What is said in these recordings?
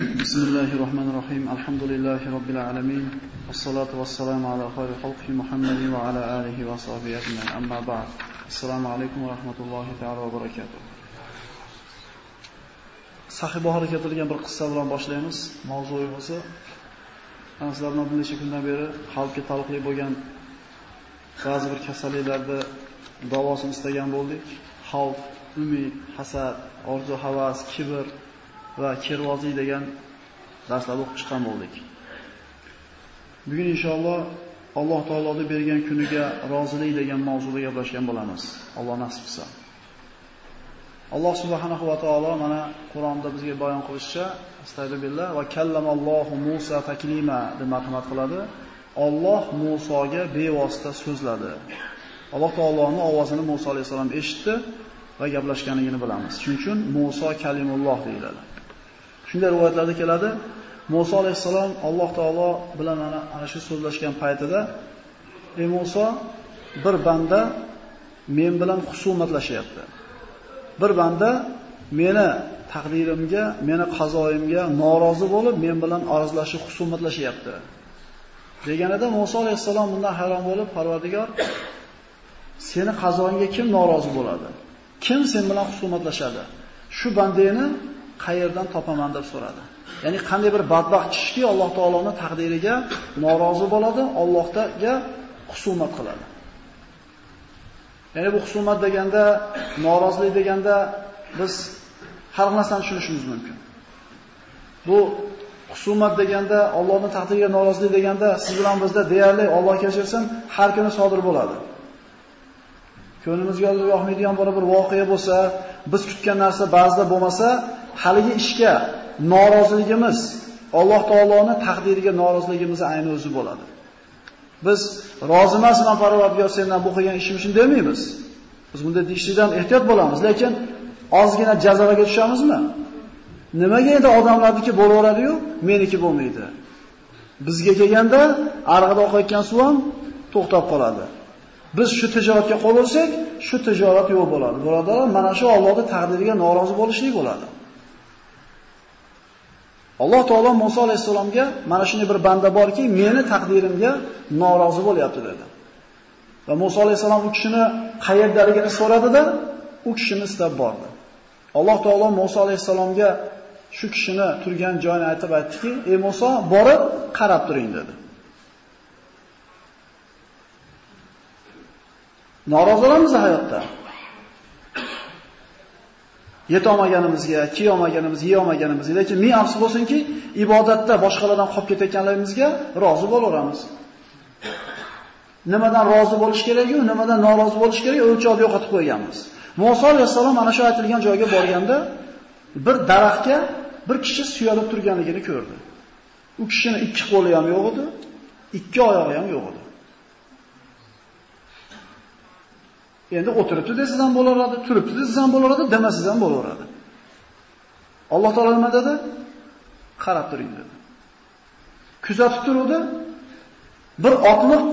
بسم الله الرحمن الرحيم الحمد لله رب العالمين والصلاة والسلام على خير خلقه محمد وعلى آله وصحبه أجمعين أما بعد السلام عليكم ورحمة الله تعالى وبركاته Sahih Buxoriy keltirilgan bir qissa bilan boshlaymiz. Mavzuimizni ana sizlar bir necha kundan beri xalqga taalluqli bo'lgan ba'zi bir kasalliklarni davosini istagan bo'ldik. Xavf, umid, hasad, orzu, havas, kibr va kirvozi degan darslarni o'qib chiqqan bo'ldik. Bugun inshaalloh Alloh taoloning bergan kuniga rozilik degan mavzuda gaplashgan bo'lamiz. Alloh nasib qilsa. Alloh subhanahu va taolo mana Qur'onda bizga bayon qilishicha, astagfirullah va kallamallohu Musa taklima deb marhamat qiladi. Alloh Musoga bevosita so'zladi. Alloh taoloning ovozini Musa alayhisalom eshitdi va gaplashganligini bilamiz. Shuning uchun Musa kalimulloh deyiladi. Shunday rivoyatlarda keladi, Musa alayhisalom Alloh taolo bilan ana ana shu so'zlashgan paytida, "Ey Musa, bir banda men bilan husumatlashyapti. Bir banda meni taqdirimga, meni qazoyimga norozi bo'lib, men bilan arzlashib husumatlashyapti." Deganida Musa alayhisalom bundan hayron bo'lib, Parvardigor, seni qazoyingga kim norozi bo'ladi? Kim sen bilan husumatlashadi? Shu bandani qayerdan topaman deb so'radi. Ya'ni qanday bir badbaxt kishiki Alloh taoloning taqdiriga norozi bo'ladi, Allohga husumat qiladi. Ya'ni bu husumat deganda, norozilik deganda biz har narsani tushunishimiz mumkin. Bu husumat deganda, Allohning taqdiriga norozilik deganda siz bilan bizda deyarli Alloh kechirsin, har kuni sodir bo'ladi. Ko'nglimizga yoqmaydigan bir bir voqea bo'lsa, biz kutgan narsa ba'zida bo'lmasa, haligi ishga noroziligimiz, Alloh taoloning taqdiriga noroziligimiz ayni o'zi bo'ladi. Biz rozi emasman Parvardigor sendan bu qilgan ishim uchun demaymiz. Biz bunda deyishdan ehtiyot bo'lamiz, lekin ozgina jazavaga tushamizmi? Nimaga endi odamlarniki bo'laveradi-yu, meniki bo'lmaydi? Bizga kelganda arg'ida oqayotgan suv ham to'xtab qoladi. Biz shu tijoratga qo'l ursak, shu tijorat yo'q bo'ladi. Birodarlar, mana shu Allohning taqdiriga norozi bo'lishlik bo'ladi. Alloh taolo Musa alayhisalomga mana shunday bir banda borki, meni taqdirimga norozi bo'lyapti dedi. Va Musa alayhisalom u kishini qayerdaligini so'radida, u kishini istab bordi. Alloh taolo Musa alayhisalomga shu kishini turgan joyini aytib aytdiki, "Ey Musa, borib qarab turing" dedi. Norozilarmiz hayotda. Yetolmaganimizga, kiyolmaganimizga, yeyolmaganimizga, lekin ming afsus bo'lsinki, ibodatda boshqalardan qolib ketayotganlarimizga rozi bo'laveramiz. Nimadan rozi bo'lish kerak-ku, nimadan norozi bo'lish kerak, o'lchovni yo'qotib qo'yganmiz. Musa alayhisalom ana shu aytilgan joyga borganda bir daraxtga bir kishi suyalib turganligini ko'rdi. U kishining ikki qo'li ham yo'q edi, ikki oyog'i ham yo'q edi. Endi o'tiribdi desiz ham bo'laveradi, turibdi desiz ham bo'laveradi, demasiz ham bo'laveradi. Alloh taolo nima dedi? Qarab turing dedi. Kuzatib turuvdi. Bir otliq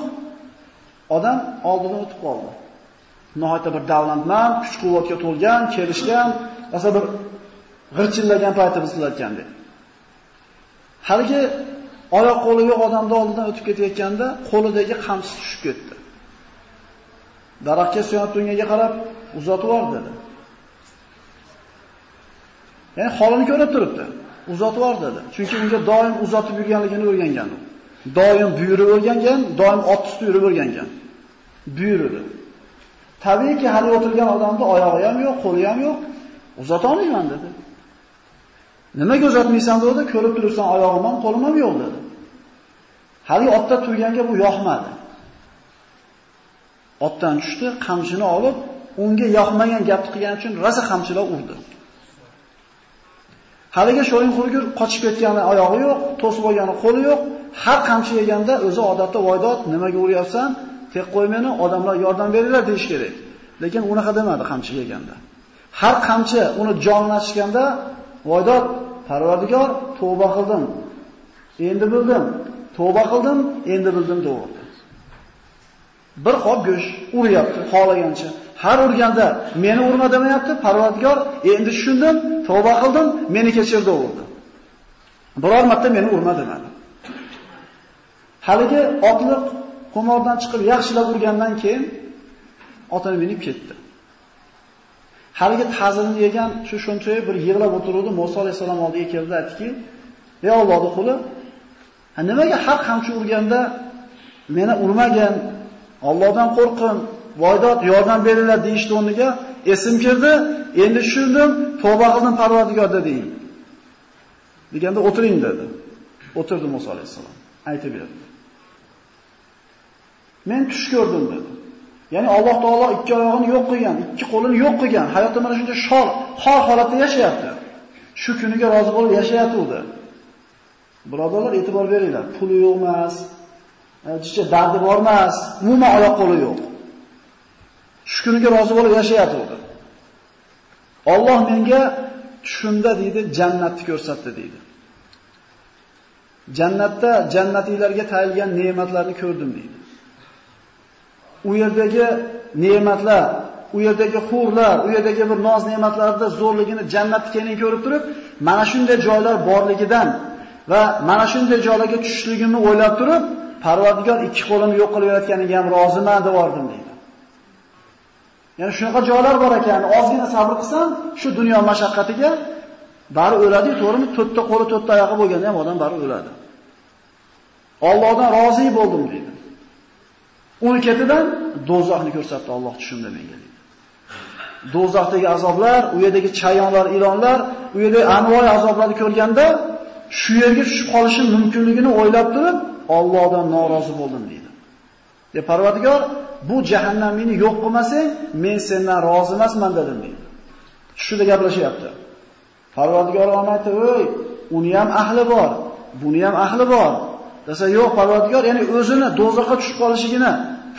odam oldidan o'tib qoldi. Nihoyatda bir davlatman, kuch-quvvatga to'lgan, kelishgan, asa bir g'irchillagan payti bizilayotgandek. Haligi oyoq qo'li yo'q odamning oldidan o'tib ketayotganda qo'lidagi qamchi tushib ketdi. Daraxtga suyanib turganiga qarab uzatib yubor dedi. Ya'ni holini ko'rib turibdi. Uzatib yubor dedi. Chunki unga doim uzatib yurganligini o'rgangan u. Doim buyurib o'rgangan, doim ot ustida yurib o'rgangan. Buyurdi. Tabiiyki hali o'tirgan odamda oyog'i ham yo'q, qo'li ham yo'q. Uzata olmayman dedi. Nimaga uzatmaysan dedi? Ko'rib turibsan oyog'im ham, qo'lim ham yo'q dedi. Hali otda turganga bu yoqmadi. Otdan tushdi, qamchini olib, unga yoqmagan gapni qilgani uchun rosa qamchilar urdi. Haliga sho'ring xurgur qochib ketgani oyog'i yo'q, to'sib olgani qo'li yo'q. Har qamchi yeganda o'zi odatda voydot nimaga uryapsan? Tek qo'y meni, odamlar yordam beringlar deish kerak. Lekin unaqa demadi qamchi yeganda. Har qamchi uni jonini voydot Parvardigor tavba qildim. Endi bildim. Tavba qildim, endi bildim to'g'ri. Bir qop go'sht uryapti xohlagancha. Har urganda meni urma demayapti, Parvardigor endi tushundim, tavba qildim, meni kechir urdi. Biror marta meni urma demadi. Haligi otliq qumordan chiqib yaxshilab urgandan keyin otini minib ketdi. Haligi ta'zimni yegan shu shunchalik bir yig'lab o'tiruvdi, Musa alayhisalom oldiga keldi, aytdiki: "Ey Allohning quli, nimaga har qamchi urganda meni urmagan, Allohdan qo'rqin, voydod yordam beringlar deyishdi o'rniga esim kirdi, endi tushundim, tavba qildim Parvardigor deding." Deganda o'tiring dedi. O'tirdi Musa alayhisalom. Aytib berdi. Men tush ko'rdim dedi. Ya'ni Alloh taolo ikki oyog'ini yo'q qilgan, ikki qo'lini yo'q qilgan, hayotda mana shunday shol, xor holatda yashayapti. Shu kuniga rozi bo'lib yashayapti. Birodarlar e'tibor beringlar. Puli yo'q emas, E, jicha dardi bormas, umuman oyoq qo'li yo'q. Shu kuniga rozi bo'lib yashayapti. Alloh menga tushimda deydi, jannatni ko'rsatdi deydi. Jannatda jannatiylarga tayilgan ne'matlarni ko'rdim deydi. u yerdagi ne'matlar, u yerdagi hurlar, u yerdagi bir noz ne'matlarda zo'rligini jannatni keyin ko'rib turib, mana shunday joylar borligidan va mana shunday joylarga tushishligimni o'ylab turib, Parvardigor ikki qo'limni yo'q qilib yaratganiga ham roziman deb bordim deydi. Ya'ni shunaqa joylar bor ekan, ozgina sabr qilsam, shu dunyo mashaqqatiga bari o'ladi, to'g'rimi? To'rtta qo'li, to'rtta oyog'i bo'lganda ham odam bari o'ladi. Allohdan rozi bo'ldim deydi. Uni ketidan do'zaxni ko'rsatdi Alloh tushimda menga dedi. Do'zaxdagi azoblar, u yerdagi chayonlar, ilonlar, u yerdagi anvoy azoblarni ko'rganda shu yerga tushib qolishim mumkinligini o'ylab turib, Allohdan norozi bo'ldim dedi. Deb Parvardigor, bu jahannamni yo'q qilmasang, men sendan rozi emasman dedim dedi. Tushida gaplashyapti. Parvardigor aytdi, "Voy, uni ham ahli bor, buni ham ahli bor." Desa, "Yo'q, Parvardigor, ya'ni o'zini dozoqqa tushib qolishigini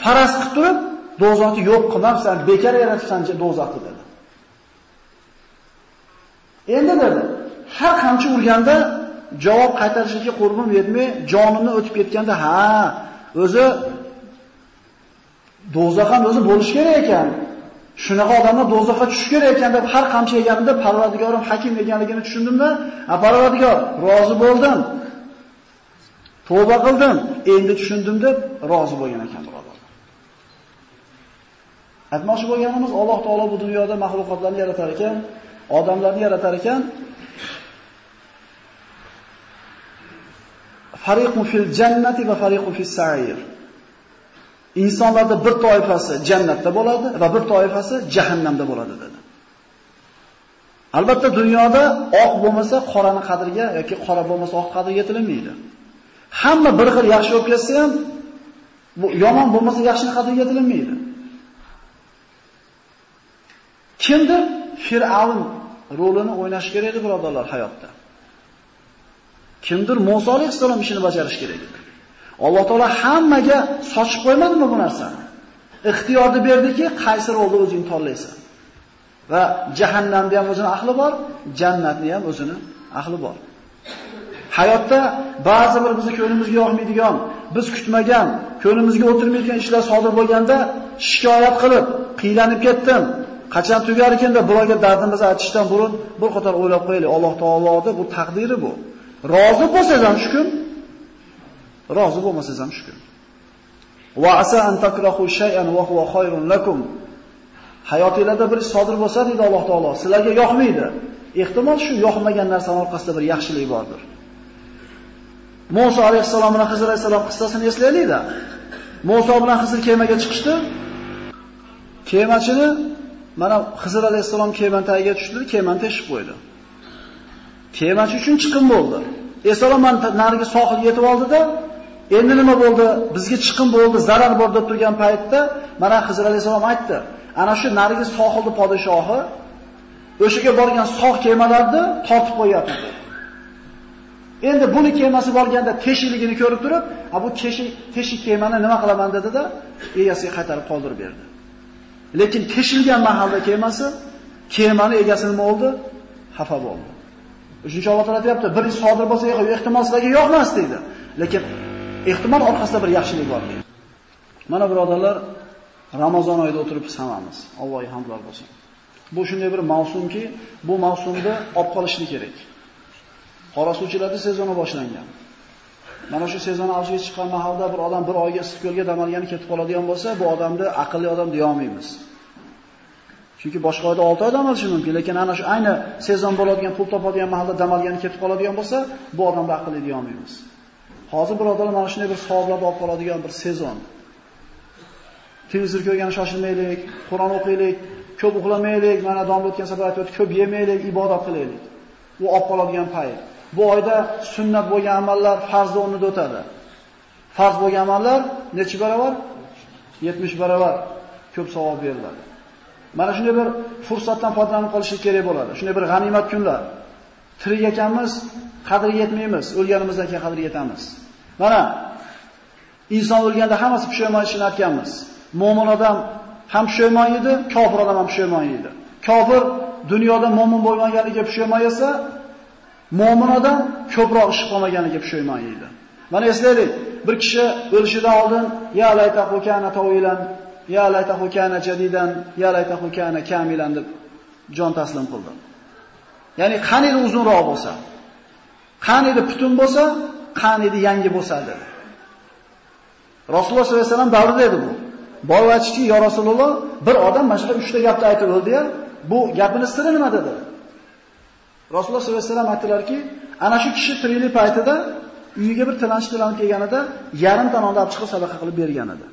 faraz qilib turib, dozoqni yo'q qilmabsan, bekor yaratibsan dozoqni" dedi. Endi dedi, har qancha urganda javob qaytarishga qurbim yetmay, jonimni o'tib ketganda, ha, o'zi do'zax ham o'zi bo'lish kerak ekan. Shunaqa odamlar do'zaxga tushish kerak ekan deb har qamchi yeganimda Parvardigorim hakim ekanligini tushundimda, a Parvardigor, rozi bo'ldim. Tavba qildim, endi tushundim deb rozi bo'lgan ekan birodar. Aytmoqchi bo'lganimiz Alloh taolo bu dunyoda mahluqotlarni yaratar ekan, odamlarni yaratar ekan. Fariqun fil jannati va fariqun fis sa'ir. Insonlarda bir toifasi jannatda bo'ladi va bir toifasi jahannamda bo'ladi dedi. Albatta dunyoda oq bo'lmasa qorani qadriga yoki qora bo'lmasa oq qadriga yetilmaydi. Hamma bir xil yaxshi bo'lib ketsa ham bu yomon bo'lmasa yaxshini qadriga yetilmaydi. Kimdir Fir'avn rolini o'ynash kerak edi birodarlar hayotda. Kimdir Musa alayhissalom ishini bajarish kerak edi. Alloh taolo hammaga sochib qo'ymadimi bu narsani? Ixtiyorni berdiki, qaysi rolni o'zing tanlaysan. Va jahannamda ham o'zining ahli bor, jannatni ham o'zining ahli bor. Hayotda ba'zi bir bizni ko'nglimizga yoqmaydigan, biz kutmagan, ko'nglimizga o'tirmaydigan ishlar sodir bo'lganda shikoyat qilib, qiylanib ketdim. Qachon tugar ekan deb birovga dardimizni aytishdan burun bir qator o'ylab qo'yaylik. Alloh taoloning bu taqdiri bu. Rozi bo'lsangiz ham shukr, rozi bo'lmasangiz ham shukr. Va asa an takrahu shay'an wa huwa khayrun lakum. Hayotingizda bir ish sodir bo'lsa deydi Alloh taolo, sizlarga yoqmaydi. Ehtimol shu yoqmagan narsaning orqasida bir yaxshilik bordir. Musa alayhissalom bilan Xizr alayhissalom qissasini eslaylik-da. Musa bilan Xizr kemaga chiqishdi. Kemachini mana Xizr alayhissalom keman tagiga tushdi, kemani teshib qo'ydi. Kemachi uchun chiqim bo'ldi. Esalom narigi sohilga yetib oldida, endi nima bo'ldi? Bizga chiqim bo'ldi, zarar bor deb turgan paytda mana Xizr alayhisalom aytdi. Ana shu narigi sohilni podshohi o'shaga borgan sog' kemalarni tortib qo'yapti. Endi buni kemasi borganda teshikligini ko'rib turib, "A bu teshik teshik kemani nima qilaman?" dedi-da, egasiga qaytarib qoldirib berdi. Lekin teshilgan mahalda kemasi kemani egasi nima oldi? Xafa bo'ldi. Uchinchi Alloh taolo aytibdi, bir ish sodir bo'lsa, ehtimol sizlarga yoqmas deydi. Lekin ehtimol orqasida bir yaxshilik bor deydi. Mana birodarlar, Ramazon oyida o'tirib hammamiz. Allohga hamdlar bo'lsin. Bu shunday bir mavsumki, bu mavsumda olib qolishni kerak. Qora suvchilarda sezoni boshlangan. Mana shu sezon avjiga chiqqan mahalda bir odam bir oyga ko'lga dam olgani ketib qoladigan bo'lsa, bu odamni aqlli odam deya olmaymiz. Chunki boshqa oyda 6 oy damalishi mumkin, lekin ana shu ayni sezon bo'ladigan pul topadigan mahalda damalgani ketib qoladigan bo'lsa, bu odamni aql deya olmaymiz. Hozir birodarlar mana shunday bir savoblarni olib qoladigan bir sezon. Televizor ko'rgani shoshilmaylik, Qur'on o'qiylik, ko'p uxlamaylik, mana domla o'tgan safar aytib ko'p yemaylik, ibodat qilaylik. Bu olib qoladigan payt. Bu oyda sunnat bo'lgan amallar farz o'rnida o'tadi. Farz bo'lgan amallar necha barobar? 70 barobar ko'p savob beriladi. Mana shunday bir fursatdan foydalanib qolish kerak bo'ladi. Shunday bir g'animat kunlar. Tirik ekanmiz, qadriga yetmaymiz, o'lganimizdan keyin qadriga yetamiz. Mana inson o'lganda hammasi pushaymon ishini aytganmiz. Mo'min odam ham pushaymon edi, kofir odam ham pushaymon edi. Kofir dunyoda mo'min bo'lmaganiga pushaymon esa, mo'min odam ko'proq ish qilmaganiga pushaymon edi. Mana eslaylik, bir kishi o'lishidan oldin ya laytahu kana tawilan, ya laytahu kana jadidan, ya laytahu kana kamilan deb jon taslim qildi. Ya'ni qanidi uzunroq bo'lsa, qanidi butun bo'lsa, qanidi yangi bo'lsa dedi. Rasululloh sollallohu alayhi vasallam davrida edi bu. Borib "Ya Rasululloh, bir odam mana shu 3 ta gapni aytib o'ldi-ya, bu gapini siri nima?" dedi. Rasululloh sollallohu alayhi vasallam aytdilarki, ana shu kishi tiriklik paytida uyiga bir tilanchi tilanib kelganida yarimta nonni olib chiqib sadaqa qilib bergan edi.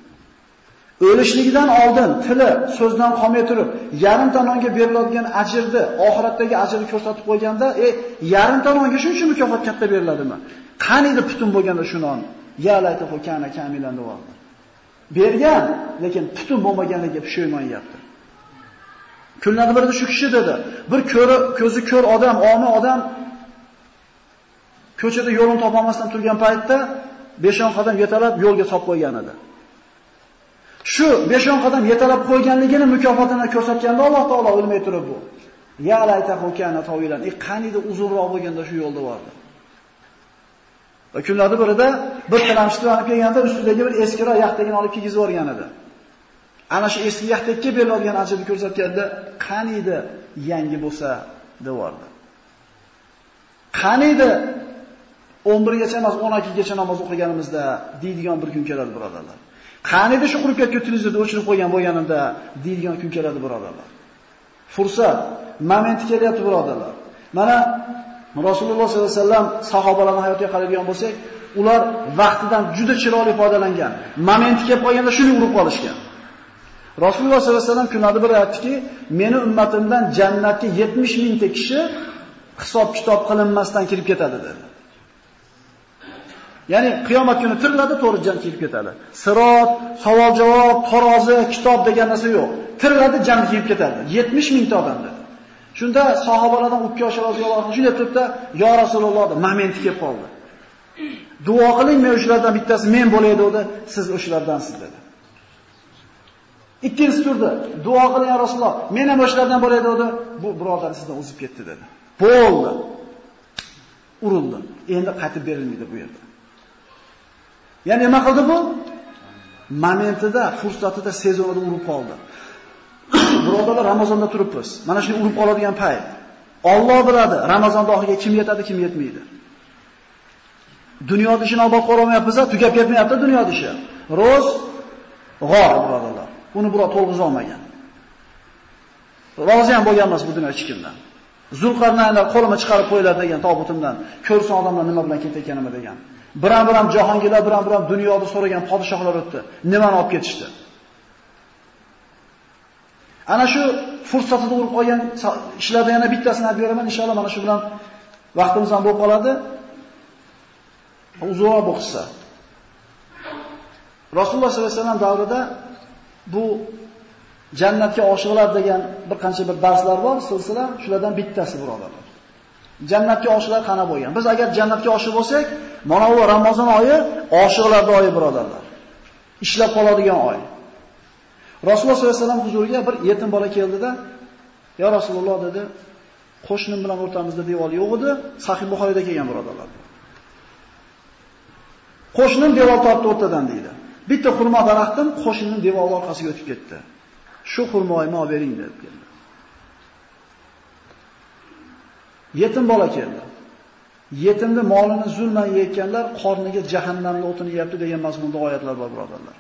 O'lishligidan oldin tili so'zdan qolmay turib, yarimta nonga beriladigan ajrni, oxiratdagi ajrni ko'rsatib qo'yganda, "E, yarimta nonga shuncha mukofot katta beriladimi? Qaniydi butun bo'lganda shu non?" Ya layta kana kamilan. Bergan, lekin butun bo'lmaganligiga pushaymon yapti. Kunlarning birida shu kishi dedi, bir ko'ri ko'zi ko'r odam, omi odam ko'chada yo'lini topolmasdan turgan paytda 5 qadam yetalab yo'lga solib qo'ygan edi. Shu 5 qadam yetalab qo'yganligini mukofotini ko'rsatganda Alloh taolo o'lmay turib bu. Ya laytahu kana tawilan. E qaniydi uzunroq bo'lganda shu yo'lda bordi. Va kunlarda birida bir tilamchi olib kelganda ustidagi bir eskiroq yaxtagini olib kigizib yuborgan edi. Ana shu eski yaxtakka beriladigan ajrni ko'rsatganda qaniydi yangi bo'lsa devordi. Qaniydi 11 gacha emas 12 gacha namoz o'qiganimizda deydigan bir kun keladi birodarlar. Qaniydi shu qurib ketgan televizorni o'chirib qo'ygan bo'lganimda deydigan kun keladi birodarlar. Fursat, momenti kelyapti birodarlar. Mana Rasululloh sollallohu alayhi vasallam sahobalarning hayotiga qaraydigan bo'lsak, ular vaqtidan juda chiroyli foydalangan. Momenti kelib qolganda shuni urib qolishgan. Rasululloh sollallohu alayhi vasallam kunlarda bir aytdiki, meni ummatimdan jannatga 70 mingta kishi hisob-kitob qilinmasdan kirib ketadi dedi. Ya'ni qiyomat kuni tiriladi, to'g'ri jan kirib ketadi. Sirot, savol-javob, tarozi, kitob degan narsa yo'q. Tiriladi, jan kelib ketadi. 70 mingta odam dedi. Shunda sahobalardan Ukka roziyallohu anhu shunday turibda, "Ya Rasululloh" deb momenti kelib qoldi. Duo qiling, men o'shalardan bittasi men bo'lay dedi, siz o'shalardansiz dedi. Ikkinchisi turdi, "Duo qiling ya Rasululloh, men ham o'shalardan bo'lay dedi, bu birodar sizdan o'zib ketdi" dedi. Bo'ldi. Urildi. Endi qaytib berilmaydi bu yerda. Ya'ni nima qildi bu? Momentida, fursatida sezonida urib qoldi. Birodalar Ramazonda turibmiz. Mana shuni urib oladigan payt. Alloh biladi, Ramazon oxiriga kim yetadi, kim yetmaydi. Dunyo ishini olib qolmayapmiz, tugab ketmayapti dunyo ishi. Roz g'or birodalar. Buni birov to'lg'iza olmagan. Rozi ham bo'lgan emas bu dunyo hech kimdan. Zulqarnaynlar qo'lima chiqarib qo'yiladi degan tobutimdan. Ko'rsin odamlar nima bilan ketayotganimni degan. Biram-biram jahongirlar, biram-biram dunyoda so'ragan podshohlar o'tdi. Nimani olib ketishdi? Ana shu fursatida urib qolgan ishlardan yana bittasini aytib beraman. Inshaalloh mana shu bilan vaqtimiz ham bo'lib qoladi. Uzunroq bu qissa. Rasululloh sollallohu alayhi vasallam davrida bu jannatga oshiqlar degan bir qancha bir darslar bor, silsila, shulardan bittasi birodarlar. Jannatga oshiqlar qana bo'lgan. Biz agar jannatga oshiq bo'lsak, mana bu Ramazon oyi oshiqlarning oyi birodarlar. Ishlab qoladigan oy. Rasululloh sollallohu alayhi vasallam huzuriga bir yetim bola keldida, "Ya Rasululloh" dedi, "Qo'shnim bilan o'rtamizda devor yo'q edi, Sahih Buxoriyda kelgan birodarlar." Qo'shnim devor tortdi o'rtadan deydi. Bitta xurmo daraxtim qo'shnining devor orqasiga o'tib ketdi. Shu xurmoyni olib bering deb keldi. Yetim bola keldi. Yetimni molini zulman yeyotganlar qorniga jahannamning o'tini yeyapti degan mazmunda oyatlar bor, birodarlar.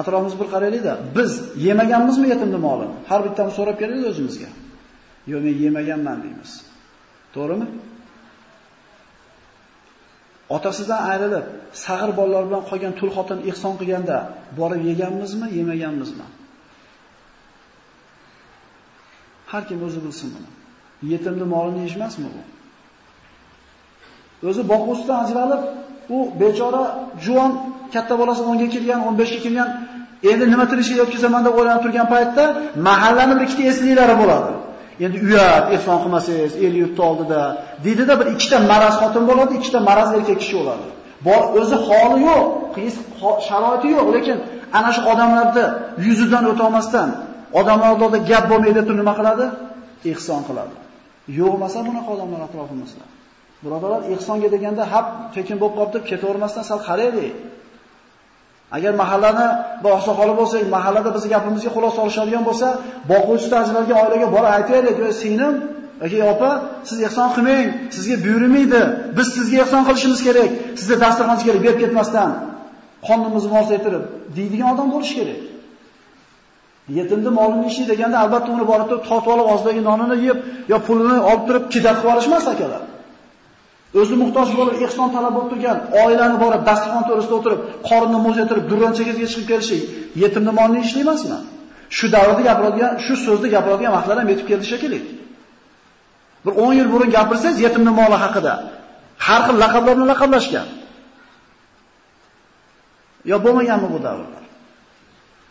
Atrofimiz bir qaraylik-da, biz yemaganmizmi yetimni molini? Har bittamiz so'rab kelaylik o'zimizga. Yo'q, men yemaganman deymiz. To'g'rimi? Otasidan ayrilib, sag'ir bolalar bilan qolgan tul xotin ihson qilganda borib yeganmizmi, yemaganmizmi? Har kim o'zi bilsin buni. Yetimni molini yeyish emasmi bu? O'zi boquvchidan ajralib, u bechora juvon katta bolasi 10 ga kirgan, 15 ga kirgan, endi nima tirishga o'tkazaman deb o'ylanib turgan paytda mahallani bir ikkita esliklari bo'ladi. Endi uyat, ehson qilmasangiz, el yurtni oldida, deydida bir ikkita maraz xotin bo'ladi, ikkita maraz erkak kishi bo'ladi. Bor o'zi holi yo'q, qiyin sharoiti yo'q, lekin ana shu odamlarni yuzidan o'ta olmasdan, odamlar oldida gap bo'lmaydi deb nima qiladi? Ehson qiladi. Yo'qmasa bunaqa odamlar atrofimizda. Birodarlar, ehsonga deganda hap tekin bo'lib qolib ketavermasdan sal qaraylik. Agar mahallani bir oqsoqoli bo'lsak, mahallada bizni gapimizga quloq solishadigan bo'lsa, boquvchi tajribaga oilaga borib aytaylik, "Ey singlim, aka opa, siz ehson qilmang, sizga buyurmaydi. Biz sizga ehson qilishimiz kerak. Sizga dasturxon kerak, berib ketmasdan qonimizni moslashtirib" deydigan odam bo'lish kerak. Yetimni molini ishi deganda albatta uni borib turib tortib olib ozdagi nonini yeb, yo pulini olib turib kidat qilib olishmas akalar. O'zi muhtoj bo'lib, ehson talab bo'lib turgan oilani borib dasturxon to'risida o'tirib, qorinni mo'zaytirib, durranchagizga chiqib kelishi yetimni molini ishi emasmi? Shu davrda gapiradigan, shu so'zni gapiradigan vaqtlar ham yetib keldi shekilli. Bir 10 yil burun gapirsangiz yetimni moli haqida har xil laqablar bilan laqablashgan. Yo bo'lmaganmi bu davrlar?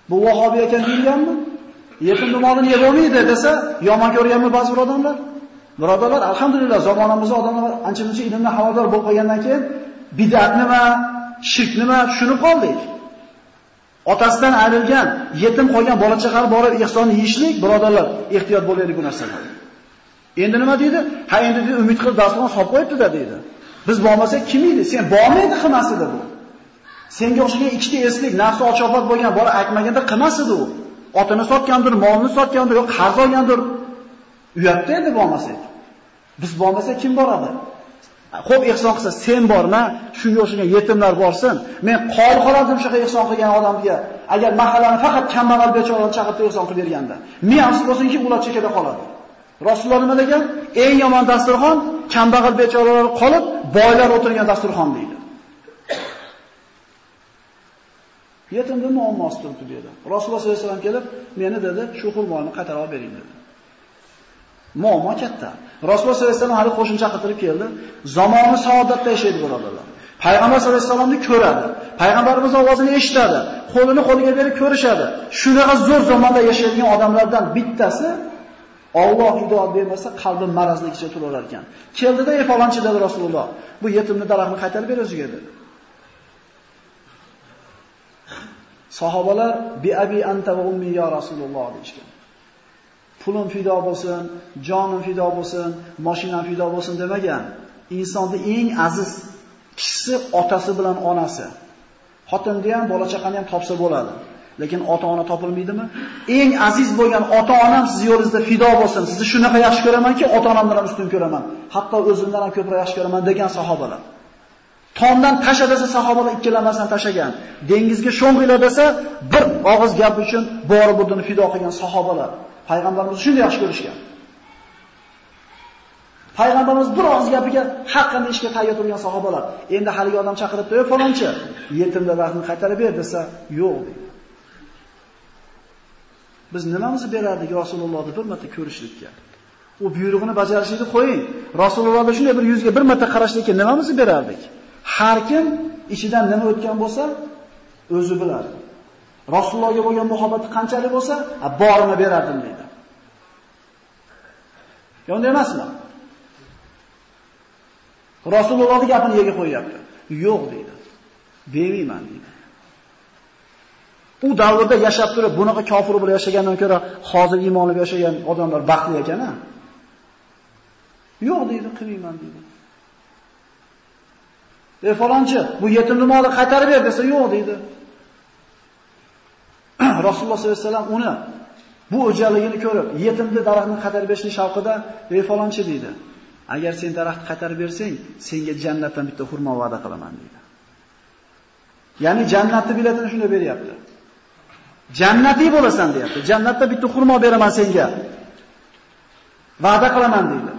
Bu vahobiy ekan deyilganmi? Yetimni molini yeb olmaydi desa, yomon ko'rganmi ba'zi odamlar? Birodarlar, alhamdulillah zamonamizda odamlar ancha-muncha ilmdan xabardor bo'lib qolgandan keyin bid'at nima, shirk nima tushunib qoldik. Otasidan ayrilgan, yetim qolgan bola chaqani borib ihsonni yeyishlik, birodarlar, ehtiyot bo'laylik bu narsadan. Endi nima deydi? Ha endi deydi, umid qilib dasturxon solib qo'yibdi-da deydi. Biz bormasak kim edi? Sen bormaydi qilmas dedi. bu. Senga o'xshagan ikkita eslik, nafsi ochobod bo'lgan bola aytmaganda qilmas edi u. Otini sotgandir, molini sotgandir, yo'q qarz olgandir. Uyatda endi bormasak. Biz bormasak kim boradi? Xo'p, ehson qilsa sen borma, shunga o'xshagan yetimlar borsin. Men qol qoladim shunaqa ehson qilgan odamga. Agar mahallani faqat kambag'al bechoralarni chaqirib ehson qilib berganda. Men afsus bo'lsinki, ular chekada qoladi. Rasululloh nima degan? Eng yomon dasturxon kambag'al bechoralar qolib, boylar o'tirgan dasturxon deydi. Yetimni muammosi turibdi dedi. Rasululloh sollallohu alayhi vasallam kelib, meni dedi, shu xurmoni qaytarib olib bering dedi. Muammo katta. Rasululloh sollallohu alayhi vasallam hali qo'shimcha qitirib keldi. Zamoni saodatda yashaydi birodarlar. Payg'ambar sollallohu alayhi vasallamni ko'radi. Payg'ambarimiz ovozini eshitadi. Qo'lini qo'liga berib ko'rishadi. Shunaqa zo'r zamonda yashaydigan odamlardan bittasi Alloh hidoyat bermasa qalbi marazligicha turaverar ekan. Keldida "Ey falonchi" dedi Rasululloh. Bu yetimni daraxtni qaytarib ber o'ziga dedi. Sahobalar bi abi anta va ummi ya Rasululloh deyishgan. pulim fido bo'lsin, jonim fido bo'lsin, mashinam fido bo'lsin demagan. Insonning eng aziz kishisi otasi bilan onasi. Xotinni ham, bola chaqani ham topsa bo'ladi. Lekin ota-ona topilmaydimi? Eng aziz bo'lgan ota-onam siz yo'lingizda fido bo'lsin. Sizni shunaqa yaxshi ko'ramanki, ota-onamdan ham ustun ko'raman. Hatto o'zimdan ham ko'proq yaxshi ko'raman degan sahobalar. Tomdan tasha desa sahobalar ikkilanmasdan tashagan. Dengizga sho'ng'ila desa bir og'iz gap uchun bor budini fido qilgan sahobalar. Payg'ambarimiz shunday yaxshi ko'rishgan. Payg'ambarimiz bir og'iz gapiga haqqini ishga tayyor turgan sahobalar. Endi haligi odam chaqirib turib, falonchi, yetimda vaqtni qaytarib ber desa, yo'q deydi. Biz nimamizni berardik Rasulullohni bir marta ko'rishlikka? U buyrug'ini bajarishni qo'ying. Rasulullohga shunday bir yuzga bir marta qarashlikka nimamizni berardik? Har kim ichidan nima o'tgan bo'lsa, o'zi biladi. Rasulullohga bo'lgan muhabbati qanchalik bo'lsa, borini berardim deydi. Yo'q emasmi? Rasulullohning gapini yerga qo'yibdi. Yo'q deydi. Bermayman deydi. U davrda yashab turib, bunaqa kofir bo'lib yashagandan ko'ra hozir iymonli yashagan odamlar baxtli ekan-a? Yo'q deydi, qilmayman deydi. "Ey falonchi, bu yetimni molni qaytarib ber" desa, "Yo'q" deydi. Rasululloh sollallohu alayhi vasallam uni bu o'jaligini ko'rib, yetimni daraxtni qaytarib berishni shavqida "Ey falonchi" deydi. Agar sen daraxtni qaytarib bersang, senga jannatdan bitta xurmo va'da qilaman deydi. Ya'ni jannatni biletini shunday beryapti. Jannatiy bo'lasan deyapti. Jannatda bitta xurmo beraman senga. Va'da qilaman deydi.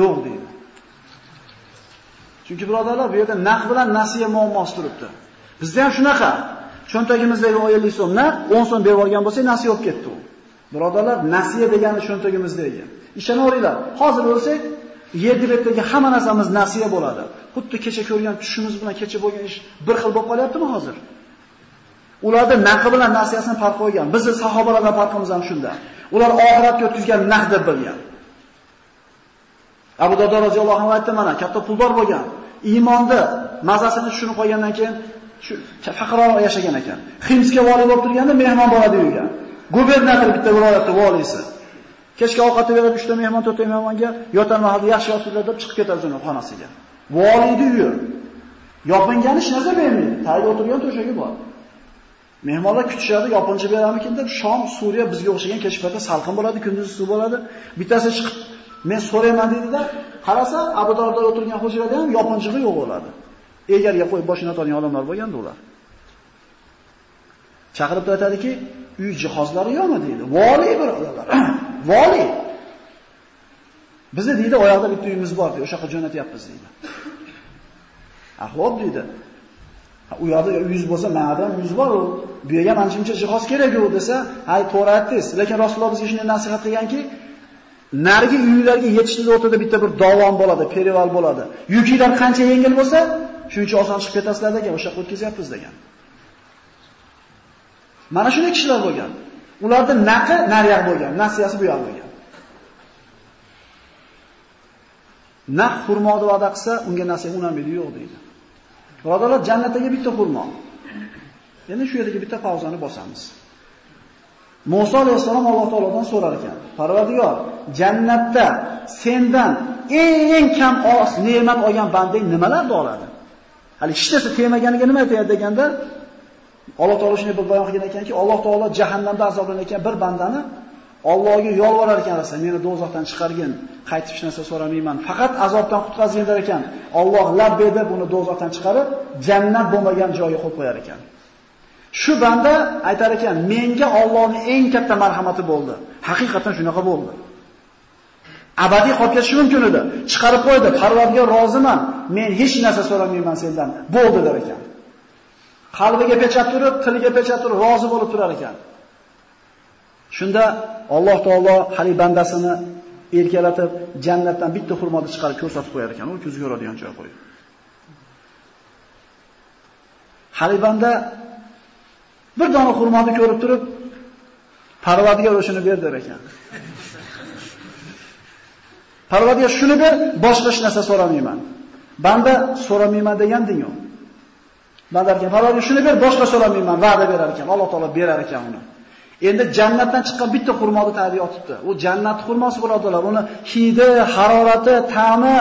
Yo'q deydi. Chunki birodarlar, bu yerda naq bilan nasiya muammosi turibdi. Bizda ham shunaqa. Cho'ntagimizdagi oylik so'mni 10 so'm berib olgan bo'lsak, nasiya olib ketdi u. Birodarlar, nasiya degani cho'ntagimizdagi. Ishonaveringlar, hozir o'lsak, yer betdagi hamma narsamiz nasiya bo'ladi. Xuddi kecha ko'rgan tushimiz bilan kecha bo'lgan ish bir xil bo'lib qolyaptimi hozir? Ularda naqi bilan nasiyasini farq qo'ygan. Bizning sahobalardan farqimiz ham shunda. Ular oxiratga o'tkazgan naq deb bilgan. Abu Dardo roziyallohu anhu aytdi mana, katta puldor bo'lgan. Iymonni mazasini tushunib qolgandan keyin shu faqirroq yashagan ekan. Ximsga vali bo'lib turganda mehmon bo'ladi uyga. Gubernator bitta viloyatda valisi. Kechki ovqatni berib 3 ta mehmon, 4 ta mehmonga yotar mahalda yaxshi yotiblar deb chiqib ketadi o'zining xonasiga. Valiyni uyi. Yopingani hech narsa bermaydi. Tayyor o'tirgan to'shagi bor. Mehmonlar kutishadi, yopinchi beramikin deb Shom, Suriya bizga o'xshagan kechpata salqin bo'ladi, kunduzi suv bo'ladi. Bittasi chiqib men so'rayman deydida, qarasa Abu Dardo o'tirgan hujrada ham yopinchig'i yo'q bo'ladi. Egarga qo'yib boshini otadigan odamlar bo'lganda ular. Chaqirib aytadiki, uy jihozlari yo'qmi deydi. bir birodarlar. Voliy. Bizni deydi oyoqda bitta uyimiz bor deydi, o'sha yoqqa jo'natyapmiz deydi. Ahvob deydi. U yoqda uyingiz bo'lsa, menada ham uyingiz bor, bu yerga mana shuncha jihoz kerak u desa, hay to'g'ri aytdingiz. Lekin Rasululloh bizga shunday nasihat qilganki, narigi uylarga yetishlik o'rtada bitta bir dovon bo'ladi, perival bo'ladi. Yukinglar qancha yengil bo'lsa, shuncha oson chiqib ketasizlar degan, o'sha o'tkazyapmiz degan. Mana shunday kishilar bo'lgan. Ularda naqi naryaq bo'lgan, nasiyasi bu yoq bo'lgan. Naq xurmoni va'da qilsa, unga nasiya unamaydi, yo'q deydi. Birodarlar, jannatdagi bitta xurmo. Endi shu yerdagi bitta pauzani bosamiz. Musa alayhisalom Alloh taolodan so'rar ekan: "Parvardigor, jannatda sendan eng kam os ne'mat olgan banding nimalarni oladi?" Hali hech narsa tegmaganiga nima aytadi deganda, Alloh taolo shuni bir bayon qilgan ekanki, Alloh taolo jahannamda azoblanayotgan bir bandani Allohga yolvorar ekan rasa, meni do'zaxdan chiqargin, qaytib hech narsa so'ramayman, faqat azobdan qutqazgin der ekan. Alloh labbay deb uni do'zaxdan chiqarib, jannat bo'lmagan joyga qo'yib qo'yar ekan. Shu banda aytar ekan, menga Allohning eng katta marhamati bo'ldi. Haqiqatan shunaqa bo'ldi. Abadiy qolib ketishi mumkin edi. Chiqarib qo'ydi, Parvardigor roziman, men hech narsa so'ramayman sendan. Bo'ldi der ekan. Qalbiga pechat turib, tiliga pechat turib, rozi bo'lib turar ekan. Shunda Alloh taolo hali bandasini erkalatib, jannatdan bitta xurmoni chiqarib ko'rsatib qo'yar ekan, u ko'zga ko'radigan joy qo'yib. Hali banda bir dona xurmoni ko'rib turib, Parvardigor o'shini ber der ekan. Parvardigor shuni ber, boshqa hech narsa so'ramayman. Banda so'ramayman deganding-ku. Banda ekan, Parvardigor shuni ber, boshqa so'ramayman, va'da berar ekan. Alloh taolo berar ekan uni. Endi jannatdan chiqqan bitta xurmoni tayyor yotibdi. U jannat xurmosi birodarlar. Uni hidi, harorati, ta'mi,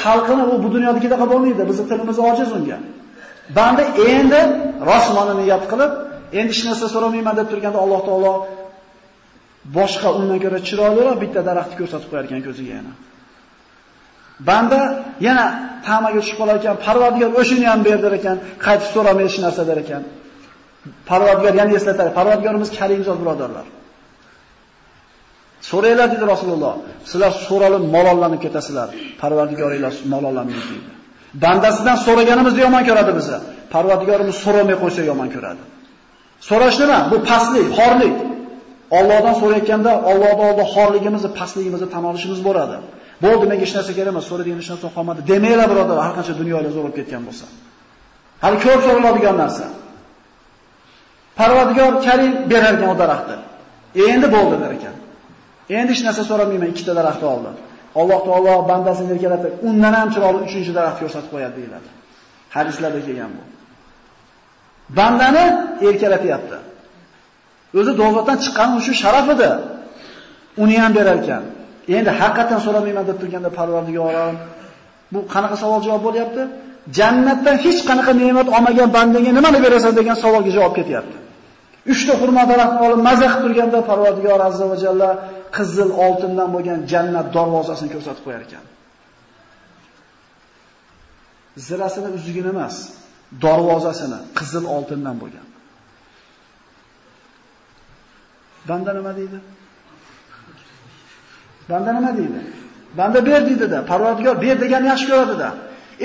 salqini u bu dunyodagidek bo'lmaydi. Bizning tilimiz ojiz unga. Banda endi rosmoni niyat qilib, endi hech narsa so'ramayman deb turganda Alloh taolo boshqa undan ko'ra chiroyliroq bitta daraxtni ko'rsatib qo'yar ekan ko'ziga yana. Banda yana ta'maga tushib qolar ekan, Parvardigor o'shini ham berdir ekan, qaytib so'ramay hech narsa der ekan. Parvardigor yana eslatar. Parvardigorimiz Karim zot birodarlar. So'raylar dedi Rasululloh. Sizlar so'ralib malollanib ketasizlar. Parvardigoringiz malollanmaydi dedi. Bandasidan so'raganimizni yomon ko'radi bizni. Parvardigorimiz so'ramay qo'ysa yomon ko'radi. So'rash nima? Bu pastlik, xorlik. Allohdan so'rayotganda Allohdan oldin xorligimizni, pastligimizni tan olishimiz bo'ladi. Bo'ldi, menga hech narsa kerak emas, so'radigan hech narsa qolmadi. Demaylar birodar, har qancha dunyoda zo'rib ketgan bo'lsa. Hali ko'p so'raladigan narsa. Parvardigor Karim berargan ekan o daraxtni. Endi bo'ldi der ekan. Endi hech narsa so'ramayman, ikkita daraxtni oldi. Alloh taolo bandasini erkalatib, undan ham chiroyli 3-chi ko'rsatib qo'yadi deyiladi. Hadislarda kelgan bu. Bandani erkalatyapti. O'zi do'zaxdan chiqqan shu sharaf edi. Uni ham berar ekan. Endi haqiqatan so'ramayman deb turganda Parvardigorim bu qanaqa savol javob bo'lyapti? Jannatdan hech qanaqa ne'mat olmagan bandaga nimani berasan degan savolga javob ketyapti. 3 ta xurmo daraxtini olib maza qilib turganda Parvardigor azza va jalla qizil oltindan bo'lgan jannat darvozasini ko'rsatib qo'yar ekan. Zirasini uzugini emas, darvozasini qizil oltindan bo'lgan. Banda nima deydi? Banda nima deydi? Banda ber deydi-da, Parvardigor ber degan yaxshi ko'radi-da.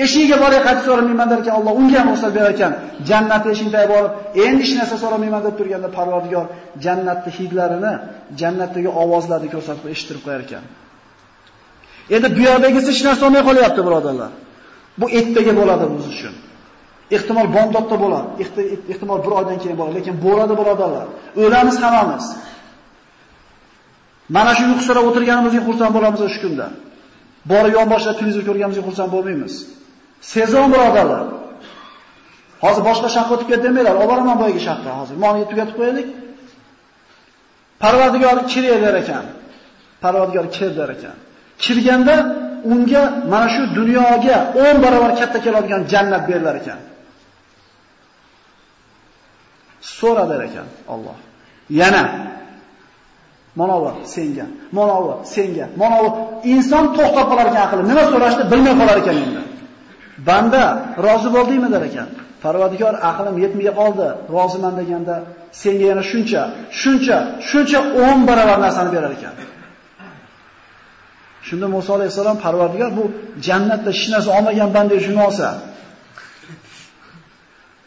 Eshigiga boray qaytib so'ramayman derkan, Alloh, unga ham ruxsat berar ekan. Jannat eshigida borib, endi hech narsa so'ramayman deb turganda Parvardigor jannatning hidlarini, jannatdagi ovozlarni ko'rsatib eshitirib qo'yar ekan. Endi bu yerdagisi hech narsa olmay qolyapti, birodarlar. Bu etdagi bo'ladi biz uchun. Ehtimol bomdodda bo'ladi, ehtimol bir oydan keyin bo'ladi, lekin bo'ladi birodarlar. O'lamiz hammamiz. Mana shu yuqsirab o'tirganimizga xursand bo'lamiz shu kunda. Borib yonboshda televizor ko'rganimizga xursand bo'lmaymiz. Sezon birodarlar. Hozir boshqa shaxta o'tib ket demanglar, olib boraman hozir. Monni tugatib qo'yaylik. Parvardigor kiray der ekan. Parvardigor kir der ekan. Kirganda unga mana shu dunyoga 10 barobar katta keladigan jannat berilar ekan. So'radar ekan Alloh. Yana Manovi senga, manovi senga, manovi inson to'xtab qolar ekan aqli. Nima so'rashni bilmay qolar ekan endi. Banda rozi bo'ldingmi der ekan. Parvardigor aqlim yetmay qoldi, roziman deganda senga yana shuncha, shuncha, shuncha 10 barobar narsani berar ekan. Shunda Musa alayhisalom Parvardigor bu jannatda hech narsa olmagan banda shuni olsa,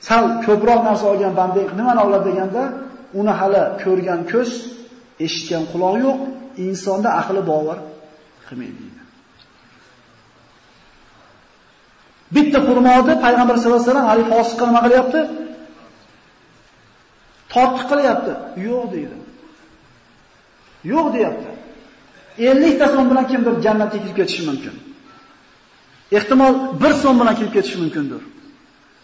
sal ko'proq narsa olgan banda nimani oladi deganda, uni hali ko'rgan ko'z eshitgan quloq yo'q, insonda aqli bovar qilmaydi. Bitta xurmoni payg'ambar sollallohu alayhi vasallam hali fosiqqa nima qilyapti? Tortiq qilyapti. Yo'q deydi. Yo'q deyapti. 50 ta so'm bilan kimdir jannatga kirib ketishi mumkin. Ehtimol 1 so'm bilan kirib ketishi mumkindir.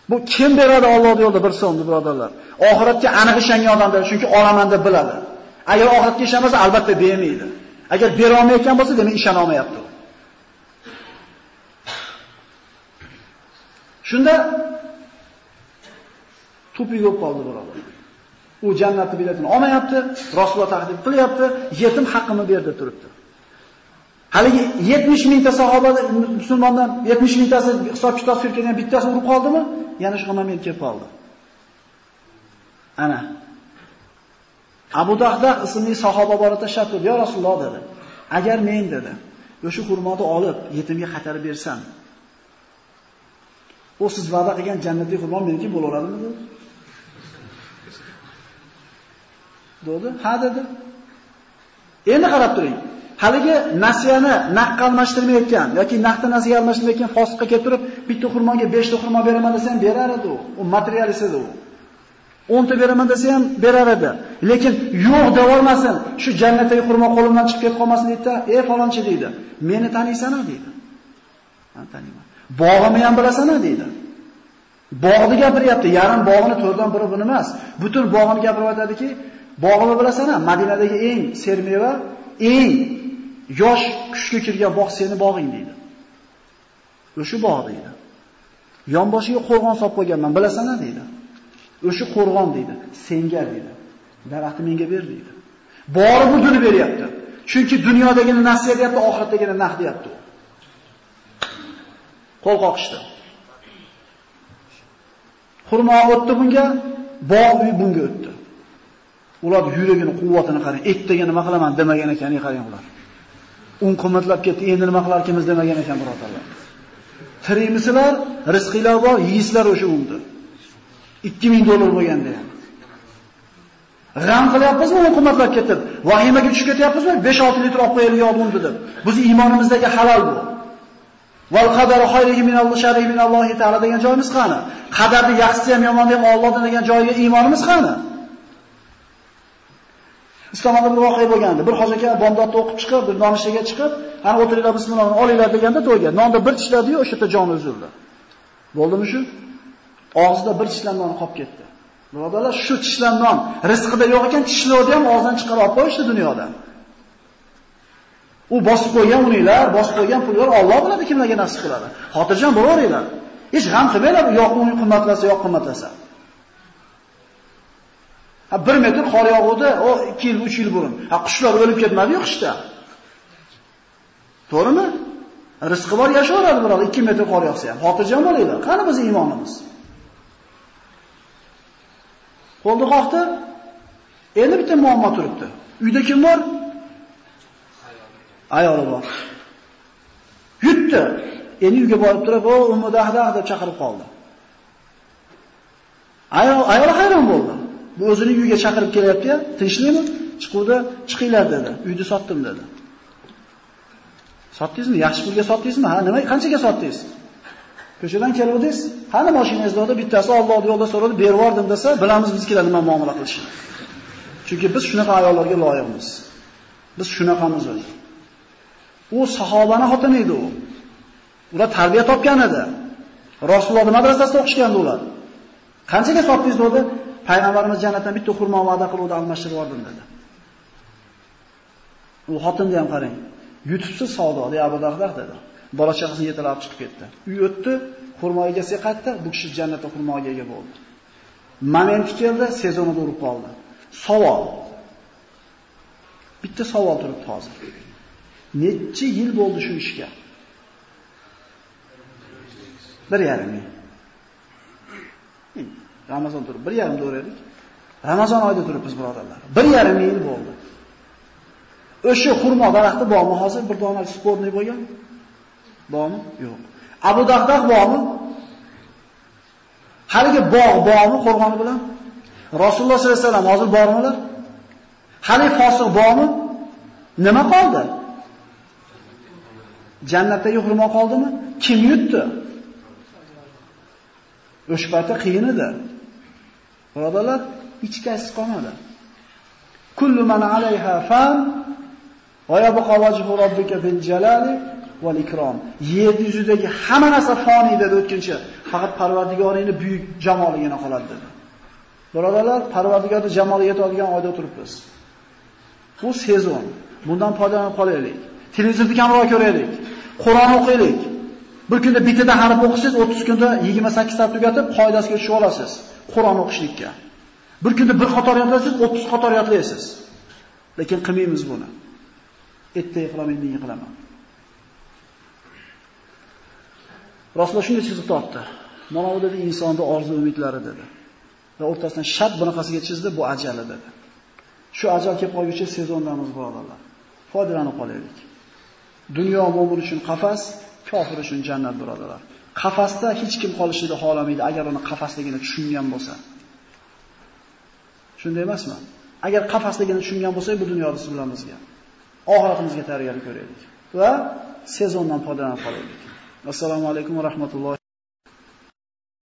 Bu kim beradi Alloh yo'lda bir so'mni birodarlar? Oxiratga aniq ishongan odamlar, chunki olaman deb biladi. Agar oxiratga ishonmasa, albatta bermaydi. Agar bera olmayotgan bo'lsa, demak ishona olmayapti. Shunda to'pi yo'q qoldi birodarlar. U jannatni biletini olmayapti, Rasululloh taqdim qilyapti, yetim haqqini berdi turibdi. Haligi 70 mingta sahoba musulmondan 70 mingtasi hisob kitob kirgan bittasi urib qoldimi? Yana shu men kelib qoldi. Ana Abu Dahda ismli sahoba bor tashlab "Ya Rasululloh" dedi. "Agar men" dedi, "o'sha xurmoni olib yetimga qaytarib bersam, u siz va'da qilgan jannatli xurmo meniki bo'laveradimi?" dedi. Dedi, "Ha" dedi. Endi qarab turing. Haligi nasiyani naqqa almashtirmayotgan yoki naqda nasiyaga almashtirmayotgan fosiqqa kelib turib, bitta xurmonga 5 ta xurmo beraman ham berar edi u. U materialist edi u. 10 ta beraman desa ham berar edi. Lekin yo'q deb olmasin, shu jannatdagi xurmo qo'limdan chiqib ketib qolmasin deydi "Ey falonchi" deydi. "Meni taniysan-a?" deydi. "Men taniyman." "Bog'imni ham bilasan-a?" deydi. Bog'ni gapiryapti, yarim bog'ini to'rdan biri buni emas. Butun bog'ini gapirib aytadiki, bog'ini bilasan-a? Madinadagi eng sermeva, eng yosh kuchli kirgan bog' seni bog'ing" deydi. O'sha bog' deydi. Yonboshiga qo'rg'on solib qo'yganman, bilasan deydi. O'sha qo'rg'on deydi, senga deydi. Daraxtni menga ber deydi. Bori budini beryapti. Chunki dunyodagini nasiya deyapti, oxiratdagini naq deyapti. Qo'l qoqishdi. Xurmo o'tdi bunga, bog' uy bunga o'tdi. Ular yuragini, quvvatini qarang. Ertaga nima qilaman demagan ekan, qarang ular. Un qimmatlab ketdi, endi nima qilarkimiz demagan ekan, birodarlar. Tirikmisizlar, rizqinglar bor, yeysizlar o'sha unni. 2000 dollar bo'lganda ham. G'am qilyapmizmi, u qimmatlab ketib? Vahimaga tushib ketyapmizmi? 5-6 litr olib qo'yaylik yog'ni deb. Bizi iymonimizdagi halol bu. Val qadaru xayrihi minallohi sharrihi minallohi ta'ala degan joyimiz qani? Qadarni yaxshisi ham yomoni ham Allohdan degan joyiga iymonimiz qani? Islomda bir voqea bo'lgandi. Bir hoji aka bomdodda o'qib chiqib, bir nonushtaga chiqib, "Ana o'tiringlar, bismillah, olinglar" deganda to'yga. Nonda bir tishladi-yu, o'sha yerda joni uzildi. Bo'ldimi shu? Og'zida bir tishlam non qolib ketdi. Birodarlar, shu tishlam non rizqida yo'q ekan, tishlovda ham og'zidan chiqarib olib qo'yishdi dunyodan. U bosib qo'ygan uninglar, bosib qo'ygan pullar Alloh biladi kimlarga nasib qiladi. Xotirjam bo'laveringlar. Hech g'am qilmanglar, yo'q uning qimmatlasa, yo'q qimmatlasa. Ha 1 metr qor yog'uvdi, o 2 yil, 3 yil burun. Ha qushlar o'lib ketmadi-yu qishda. To'g'rimi? Rizqi bor yashaveradi biroq 2 metr qor yog'sa ham. Xotirjam bo'linglar. Qani bizning iymonimiz? Qo'lni qoqdi. Endi bitta muammo turibdi. Uyda kim bor? Ayoli bor. Yutdi. Endi uyga borib turib, "O, ummu dahdah" deb chaqirib qoldi. Ayol ayol hayron bo'ldi. Bu o'zining uyiga chaqirib kelyapti-ya, tinchlikmi? Chiquvda chiqinglar dedi. Uyni sotdim dedi. Sotdingizmi? Yaxshi pulga sotdingizmi? Ha, nima qanchaga sotdingiz? Ko'chadan keluvdingiz? Qani mashinangizda edi? Bittasi Alloh yo'lda so'radi, berib yubordim desa, bilamiz bizkilar nima muomala qilishni. Chunki biz shunaqa ayollarga loyiqmiz. Biz shunaqamiz o'zi. U sahobani xotini edi u. Ular tarbiya topgan edi. Rasululloh madrasasida o'qishgandi ular. Qanchaga sotdingiz dedi? Payg'ambarimiz jannatdan bitta xurmo va'da qiluvdi, almashtirib yubordim dedi. U xotinni ham qarang. Yutibsiz savdo, deb Abu dedi. Bola chaqasini yetalab chiqib ketdi. Uy o'tdi, xurmo egasiga qaytdi, bu kishi jannatda xurmoga ega bo'ldi. Momenti keldi, sezonida urib qoldi. Savol. Bitta savol turibdi hozir. Necha yil bo'ldi shu ishga? Bir yarim yil. Ramazon turib, bir yarim o'raylik. Ramazon oyida turibmiz, birodarlar. Bir yarim yil bo'ldi. O'sha xurmo daraxti bormi hozir bir dona sportniy bo'lgan? Bormi? Yo'q. Abu Dahdah bormi? Haligi bog' bormi qo'rg'oni bilan? Rasululloh sollallohu alayhi vasallam hozir bormilar? Hali fosiq bormi? Nima qoldi? Jannatdagi xurmo qoldimi? Kim yutdi? O'sha paytda qiyin edi. Birodarlar, ichkasi qolmadi. Kullu man alayha fan va yabqa wajhu robbika bil jalali val ikrom. Yer yuzidagi hamma narsa foni dedi o'tkinchi, faqat Parvardigoringni buyuk jamoligina qoladi dedi. Birodarlar, Parvardigorning jamoliga yetadigan oyda turibmiz. Bu sezon. Bundan foydalanib qolaylik. Televizorni kamroq ko'raylik. Qur'on o'qiylik. Bir kunda bittadan harf o'qisangiz 30 kunda 28 ta tugatib qoidasiga tushib olasiz. Qur'on o'qishlikka. Bir kunda bir qator yodlaysiz, 30 qator yodlaysiz. Lekin qilmaymiz buni. Ertaga qilaman, indin qilaman. Rasululloh shunday chizib tortdi. Mana bu dedi insonda orzu umidlari dedi. Va o'rtasidan shart bunaqasiga chizdi, bu ajali dedi. Shu ajal kelib qolguncha sezondamiz birodarlar. Foydalanib qolaylik. Dunyo mo'min uchun qafas, kofir uchun jannat birodarlar. Qafasda hech kim qolishini xohlamaydi agar uni qafasligini tushungan bo'lsa. Shunday emasmi? Agar qafasligini tushungan bo'lsak, bu dunyoda siz bilan bizga oxiratimizga tayyorgarlik ko'raylik va sezondan foydalanib qolaylik. Assalomu alaykum va rahmatullohi